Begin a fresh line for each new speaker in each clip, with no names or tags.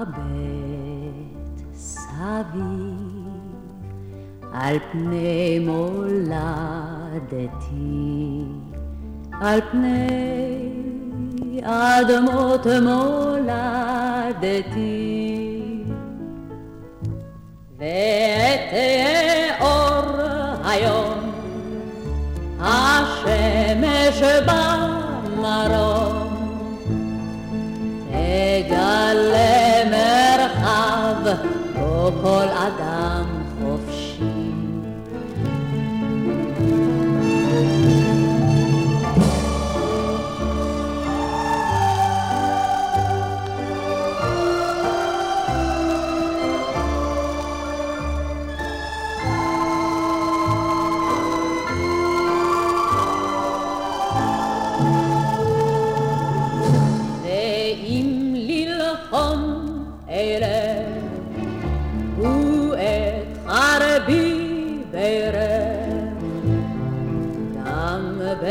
הבט סביב על פני מולדתי, על פני אדמות מולדתי. ואת אור היום, השמש במרום, בו כל אדם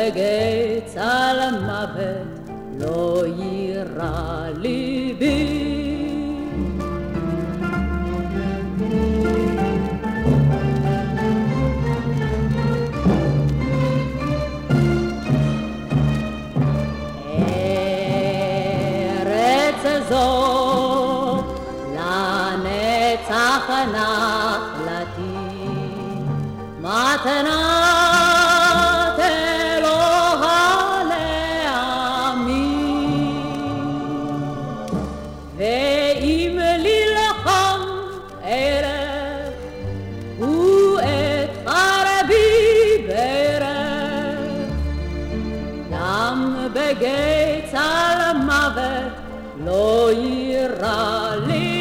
גם בגיא צל מוות לא יירא ליבי. ארץ זו לנצח נחלתי מתנת vi meleh han ere u et arbe di ber nam beget zal a mave lo yerali